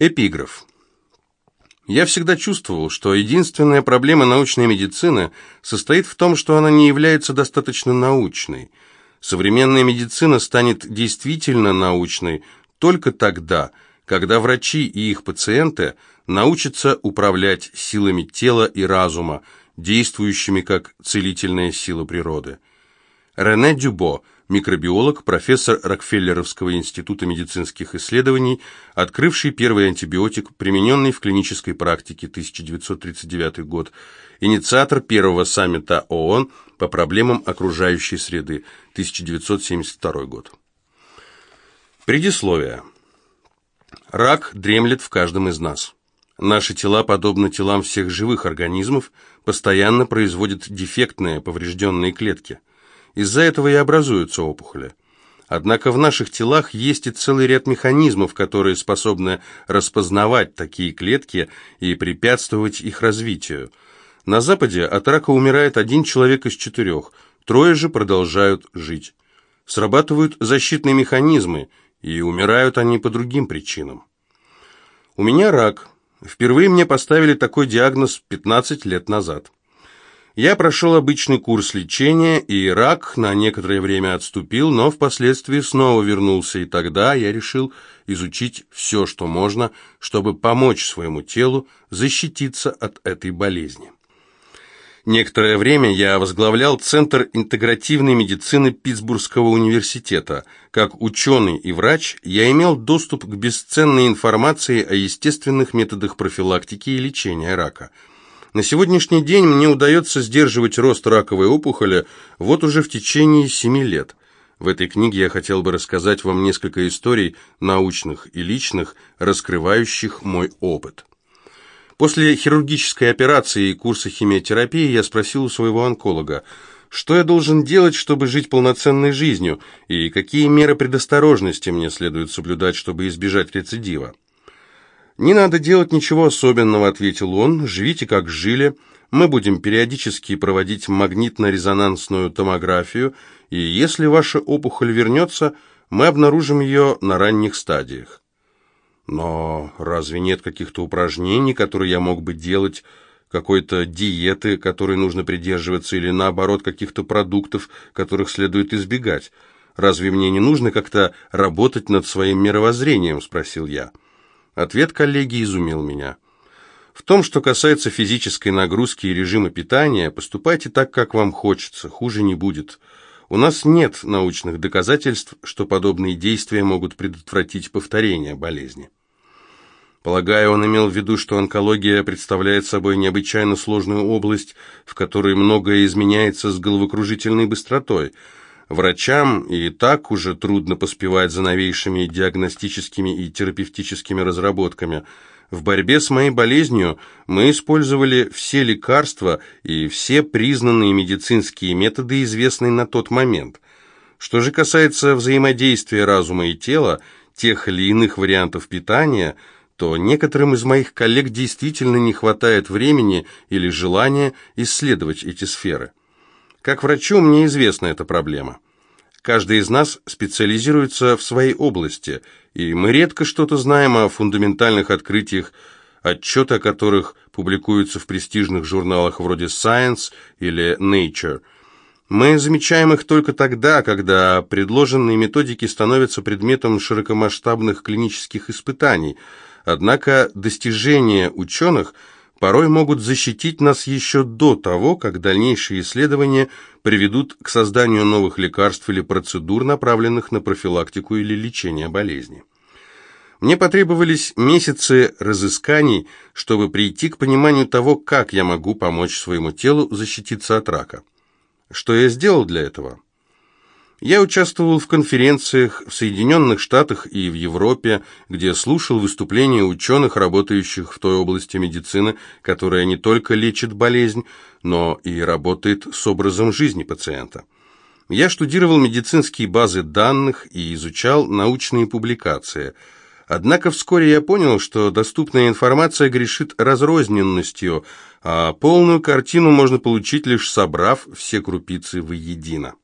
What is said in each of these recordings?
Эпиграф. Я всегда чувствовал, что единственная проблема научной медицины состоит в том, что она не является достаточно научной. Современная медицина станет действительно научной только тогда, когда врачи и их пациенты научатся управлять силами тела и разума, действующими как целительная сила природы. Рене Дюбо – микробиолог, профессор Рокфеллеровского института медицинских исследований, открывший первый антибиотик, примененный в клинической практике 1939 год, инициатор первого саммита ООН по проблемам окружающей среды 1972 год. Предисловие. Рак дремлет в каждом из нас. Наши тела, подобно телам всех живых организмов, постоянно производят дефектные, поврежденные клетки – из-за этого и образуются опухоли. Однако в наших телах есть и целый ряд механизмов, которые способны распознавать такие клетки и препятствовать их развитию. На Западе от рака умирает один человек из четырех, трое же продолжают жить. Срабатывают защитные механизмы, и умирают они по другим причинам. У меня рак. Впервые мне поставили такой диагноз 15 лет назад. Я прошел обычный курс лечения, и рак на некоторое время отступил, но впоследствии снова вернулся, и тогда я решил изучить все, что можно, чтобы помочь своему телу защититься от этой болезни. Некоторое время я возглавлял Центр интегративной медицины Питтсбургского университета. Как ученый и врач я имел доступ к бесценной информации о естественных методах профилактики и лечения рака – на сегодняшний день мне удается сдерживать рост раковой опухоли вот уже в течение семи лет. В этой книге я хотел бы рассказать вам несколько историй, научных и личных, раскрывающих мой опыт. После хирургической операции и курса химиотерапии я спросил у своего онколога, что я должен делать, чтобы жить полноценной жизнью, и какие меры предосторожности мне следует соблюдать, чтобы избежать рецидива. «Не надо делать ничего особенного», — ответил он. «Живите, как жили. Мы будем периодически проводить магнитно-резонансную томографию, и если ваша опухоль вернется, мы обнаружим ее на ранних стадиях». «Но разве нет каких-то упражнений, которые я мог бы делать, какой-то диеты, которой нужно придерживаться, или наоборот каких-то продуктов, которых следует избегать? Разве мне не нужно как-то работать над своим мировоззрением?» — спросил я. Ответ коллеги изумил меня. В том, что касается физической нагрузки и режима питания, поступайте так, как вам хочется, хуже не будет. У нас нет научных доказательств, что подобные действия могут предотвратить повторение болезни. Полагаю, он имел в виду, что онкология представляет собой необычайно сложную область, в которой многое изменяется с головокружительной быстротой – Врачам и так уже трудно поспевать за новейшими диагностическими и терапевтическими разработками. В борьбе с моей болезнью мы использовали все лекарства и все признанные медицинские методы, известные на тот момент. Что же касается взаимодействия разума и тела, тех или иных вариантов питания, то некоторым из моих коллег действительно не хватает времени или желания исследовать эти сферы. Как врачу мне известна эта проблема. Каждый из нас специализируется в своей области, и мы редко что-то знаем о фундаментальных открытиях, отчеты о которых публикуются в престижных журналах вроде Science или Nature. Мы замечаем их только тогда, когда предложенные методики становятся предметом широкомасштабных клинических испытаний. Однако достижения ученых – порой могут защитить нас еще до того, как дальнейшие исследования приведут к созданию новых лекарств или процедур, направленных на профилактику или лечение болезни. Мне потребовались месяцы разысканий, чтобы прийти к пониманию того, как я могу помочь своему телу защититься от рака. Что я сделал для этого? Я участвовал в конференциях в Соединенных Штатах и в Европе, где слушал выступления ученых, работающих в той области медицины, которая не только лечит болезнь, но и работает с образом жизни пациента. Я штудировал медицинские базы данных и изучал научные публикации. Однако вскоре я понял, что доступная информация грешит разрозненностью, а полную картину можно получить лишь собрав все крупицы воедино.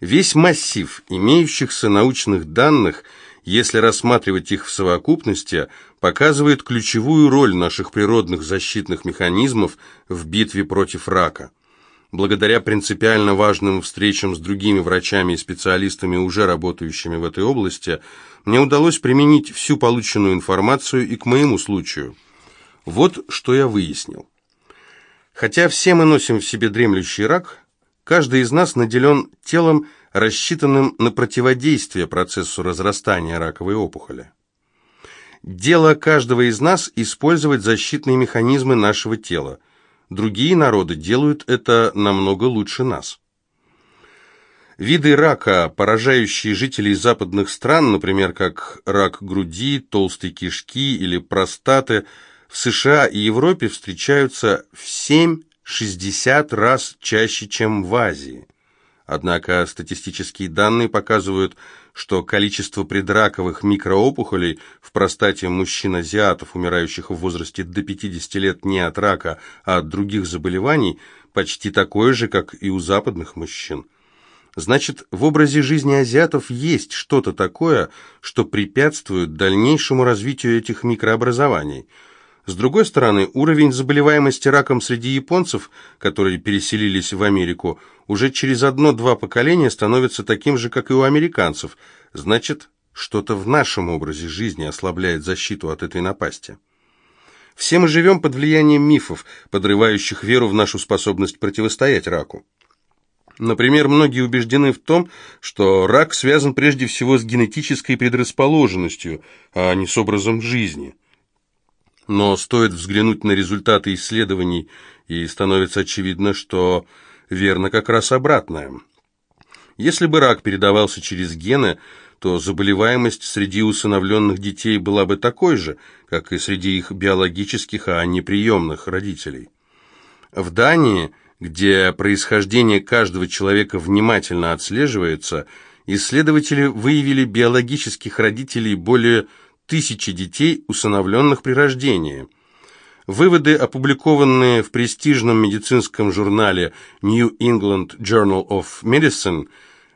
Весь массив имеющихся научных данных если рассматривать их в совокупности, показывает ключевую роль наших природных защитных механизмов в битве против рака. Благодаря принципиально важным встречам с другими врачами и специалистами, уже работающими в этой области, мне удалось применить всю полученную информацию и к моему случаю. Вот что я выяснил. Хотя все мы носим в себе дремлющий рак, каждый из нас наделен телом, рассчитанным на противодействие процессу разрастания раковой опухоли. Дело каждого из нас использовать защитные механизмы нашего тела. Другие народы делают это намного лучше нас. Виды рака, поражающие жителей западных стран, например, как рак груди, толстой кишки или простаты, в США и Европе встречаются в 7-60 раз чаще, чем в Азии. Однако статистические данные показывают, что количество предраковых микроопухолей в простате мужчин-азиатов, умирающих в возрасте до 50 лет не от рака, а от других заболеваний, почти такое же, как и у западных мужчин. Значит, в образе жизни азиатов есть что-то такое, что препятствует дальнейшему развитию этих микрообразований – с другой стороны, уровень заболеваемости раком среди японцев, которые переселились в Америку, уже через одно-два поколения становится таким же, как и у американцев. Значит, что-то в нашем образе жизни ослабляет защиту от этой напасти. Все мы живем под влиянием мифов, подрывающих веру в нашу способность противостоять раку. Например, многие убеждены в том, что рак связан прежде всего с генетической предрасположенностью, а не с образом жизни – но стоит взглянуть на результаты исследований, и становится очевидно, что верно как раз обратное. Если бы рак передавался через гены, то заболеваемость среди усыновленных детей была бы такой же, как и среди их биологических, а не приемных родителей. В Дании, где происхождение каждого человека внимательно отслеживается, исследователи выявили биологических родителей более тысячи детей, усыновленных при рождении. Выводы, опубликованные в престижном медицинском журнале New England Journal of Medicine,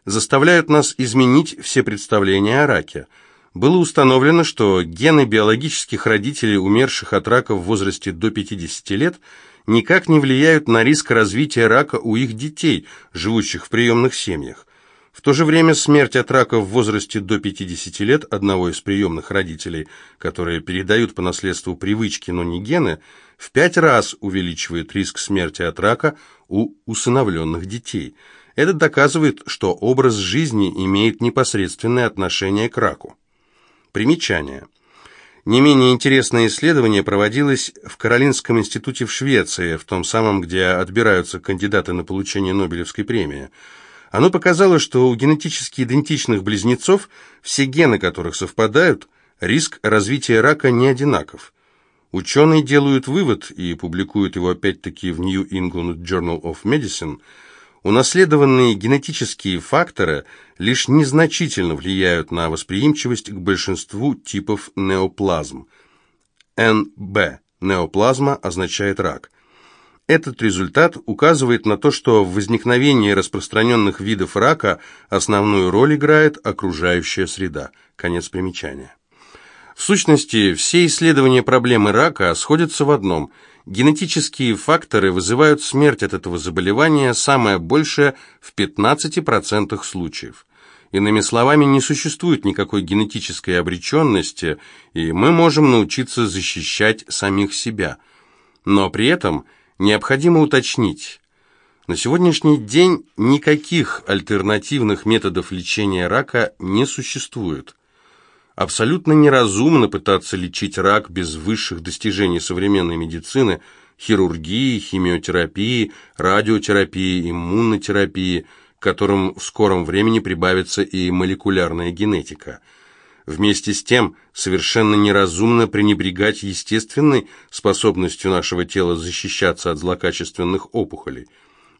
заставляют нас изменить все представления о раке. Было установлено, что гены биологических родителей, умерших от рака в возрасте до 50 лет, никак не влияют на риск развития рака у их детей, живущих в приемных семьях. В то же время смерть от рака в возрасте до 50 лет одного из приемных родителей, которые передают по наследству привычки, но не гены, в пять раз увеличивает риск смерти от рака у усыновленных детей. Это доказывает, что образ жизни имеет непосредственное отношение к раку. Примечание. Не менее интересное исследование проводилось в Каролинском институте в Швеции, в том самом, где отбираются кандидаты на получение Нобелевской премии. Оно показало, что у генетически идентичных близнецов, все гены которых совпадают, риск развития рака не одинаков. Ученые делают вывод, и публикуют его опять-таки в New England Journal of Medicine, унаследованные генетические факторы лишь незначительно влияют на восприимчивость к большинству типов неоплазм. НБ – неоплазма означает рак – этот результат указывает на то, что в возникновении распространенных видов рака основную роль играет окружающая среда. Конец примечания. В сущности, все исследования проблемы рака сходятся в одном. Генетические факторы вызывают смерть от этого заболевания самое большее в 15% случаев. Иными словами, не существует никакой генетической обреченности, и мы можем научиться защищать самих себя. Но при этом – Необходимо уточнить, на сегодняшний день никаких альтернативных методов лечения рака не существует. Абсолютно неразумно пытаться лечить рак без высших достижений современной медицины, хирургии, химиотерапии, радиотерапии, иммунотерапии, к которым в скором времени прибавится и молекулярная генетика – Вместе с тем, совершенно неразумно пренебрегать естественной способностью нашего тела защищаться от злокачественных опухолей.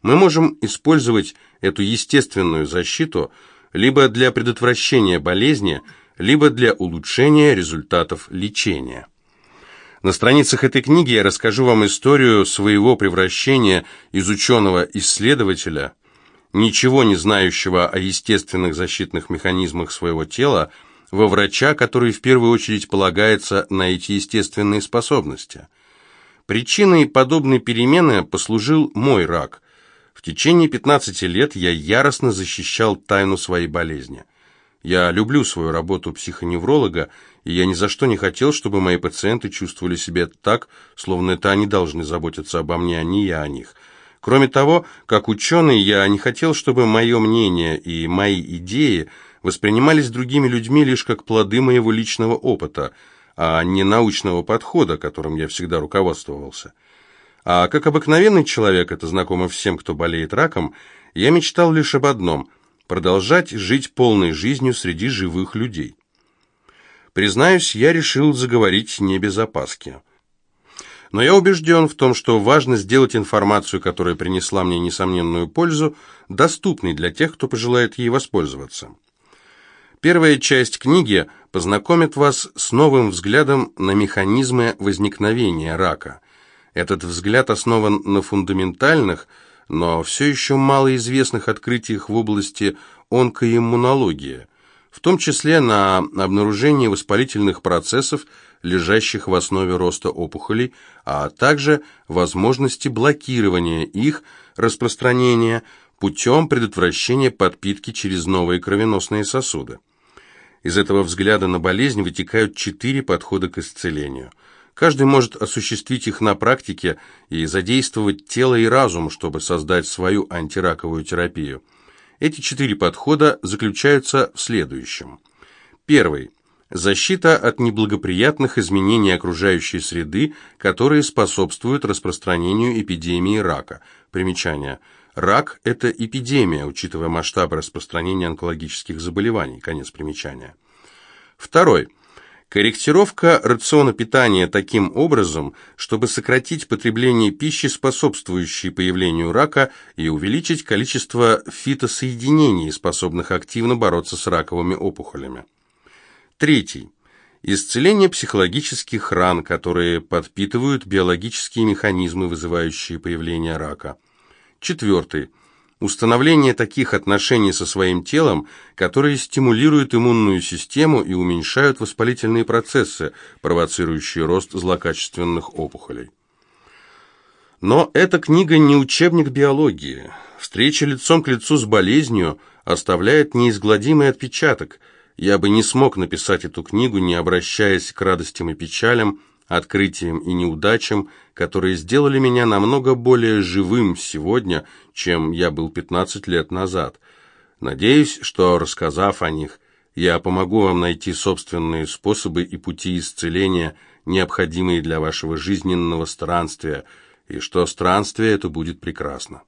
Мы можем использовать эту естественную защиту либо для предотвращения болезни, либо для улучшения результатов лечения. На страницах этой книги я расскажу вам историю своего превращения из ученого-исследователя, ничего не знающего о естественных защитных механизмах своего тела, во врача, который в первую очередь полагается на эти естественные способности. Причиной подобной перемены послужил мой рак. В течение 15 лет я яростно защищал тайну своей болезни. Я люблю свою работу психоневролога, и я ни за что не хотел, чтобы мои пациенты чувствовали себя так, словно это они должны заботиться обо мне, а не я о них. Кроме того, как ученый, я не хотел, чтобы мое мнение и мои идеи воспринимались другими людьми лишь как плоды моего личного опыта, а не научного подхода, которым я всегда руководствовался. А как обыкновенный человек, это знакомо всем, кто болеет раком, я мечтал лишь об одном – продолжать жить полной жизнью среди живых людей. Признаюсь, я решил заговорить не без опаски. Но я убежден в том, что важно сделать информацию, которая принесла мне несомненную пользу, доступной для тех, кто пожелает ей воспользоваться. Первая часть книги познакомит вас с новым взглядом на механизмы возникновения рака. Этот взгляд основан на фундаментальных, но все еще малоизвестных открытиях в области онкоиммунологии, в том числе на обнаружении воспалительных процессов, лежащих в основе роста опухолей, а также возможности блокирования их распространения путем предотвращения подпитки через новые кровеносные сосуды. Из этого взгляда на болезнь вытекают четыре подхода к исцелению – Каждый может осуществить их на практике и задействовать тело и разум, чтобы создать свою антираковую терапию. Эти четыре подхода заключаются в следующем. Первый. Защита от неблагоприятных изменений окружающей среды, которые способствуют распространению эпидемии рака. Примечание. Рак – это эпидемия, учитывая масштабы распространения онкологических заболеваний. Конец примечания. Второй. Корректировка рациона питания таким образом, чтобы сократить потребление пищи, способствующей появлению рака, и увеличить количество фитосоединений, способных активно бороться с раковыми опухолями. Третий. Исцеление психологических ран, которые подпитывают биологические механизмы, вызывающие появление рака. Четвертый Установление таких отношений со своим телом, которые стимулируют иммунную систему и уменьшают воспалительные процессы, провоцирующие рост злокачественных опухолей. Но эта книга не учебник биологии. Встреча лицом к лицу с болезнью оставляет неизгладимый отпечаток. Я бы не смог написать эту книгу, не обращаясь к радостям и печалям, открытиям и неудачам, которые сделали меня намного более живым сегодня, чем я был 15 лет назад. Надеюсь, что, рассказав о них, я помогу вам найти собственные способы и пути исцеления, необходимые для вашего жизненного странствия, и что странствие это будет прекрасно.